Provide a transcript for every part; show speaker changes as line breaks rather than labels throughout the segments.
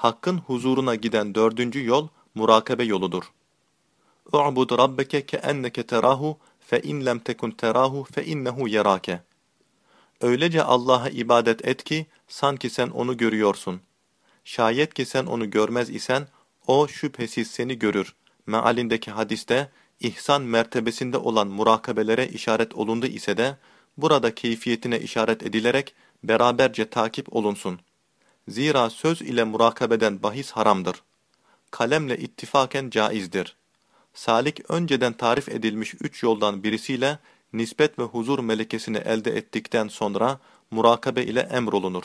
Hakkın huzuruna giden dördüncü yol murakabe yoludur. اُعْبُدْ رَبَّكَ كَأَنَّكَ تَرَاهُ فَاِنْ لَمْ تَكُنْ تَرَاهُ فَاِنَّهُ يَرَاكَ Öylece Allah'a ibadet et ki sanki sen onu görüyorsun. Şayet ki sen onu görmez isen o şüphesiz seni görür. Mealindeki hadiste ihsan mertebesinde olan murakabelere işaret olundu ise de burada keyfiyetine işaret edilerek beraberce takip olunsun. Zira söz ile murakabeden bahis haramdır. Kalemle ittifaken caizdir. Salik önceden tarif edilmiş üç yoldan birisiyle nispet ve huzur melekesini elde ettikten sonra murakabe ile emrolunur.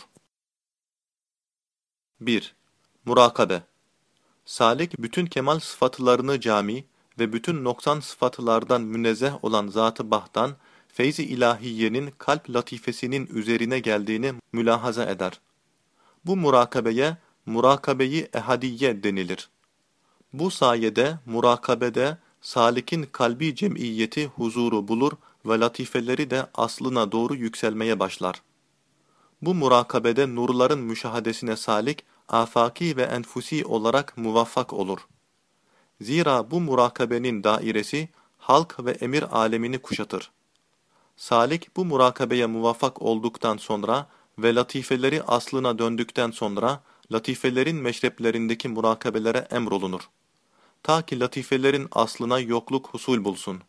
1. Murakabe Salik bütün kemal sıfatlarını cami ve bütün noksan sıfatlardan münezzeh olan Zat-ı Bah'tan feyzi ilahiyenin kalp latifesinin üzerine geldiğini mülahaza eder. Bu murakabeye murakabeyi ehadiye denilir. Bu sayede murakabede salikin kalbi cemiyeti huzuru bulur ve latifeleri de aslına doğru yükselmeye başlar. Bu murakabede nurların müşahadesine salik, afaki ve enfusi olarak muvaffak olur. Zira bu murakabenin dairesi halk ve emir alemini kuşatır. Salik bu murakabeye muvaffak olduktan sonra ve latifeleri aslına döndükten sonra latifelerin meşreplerindeki murakabelere emrolunur. Ta ki latifelerin aslına yokluk husul bulsun.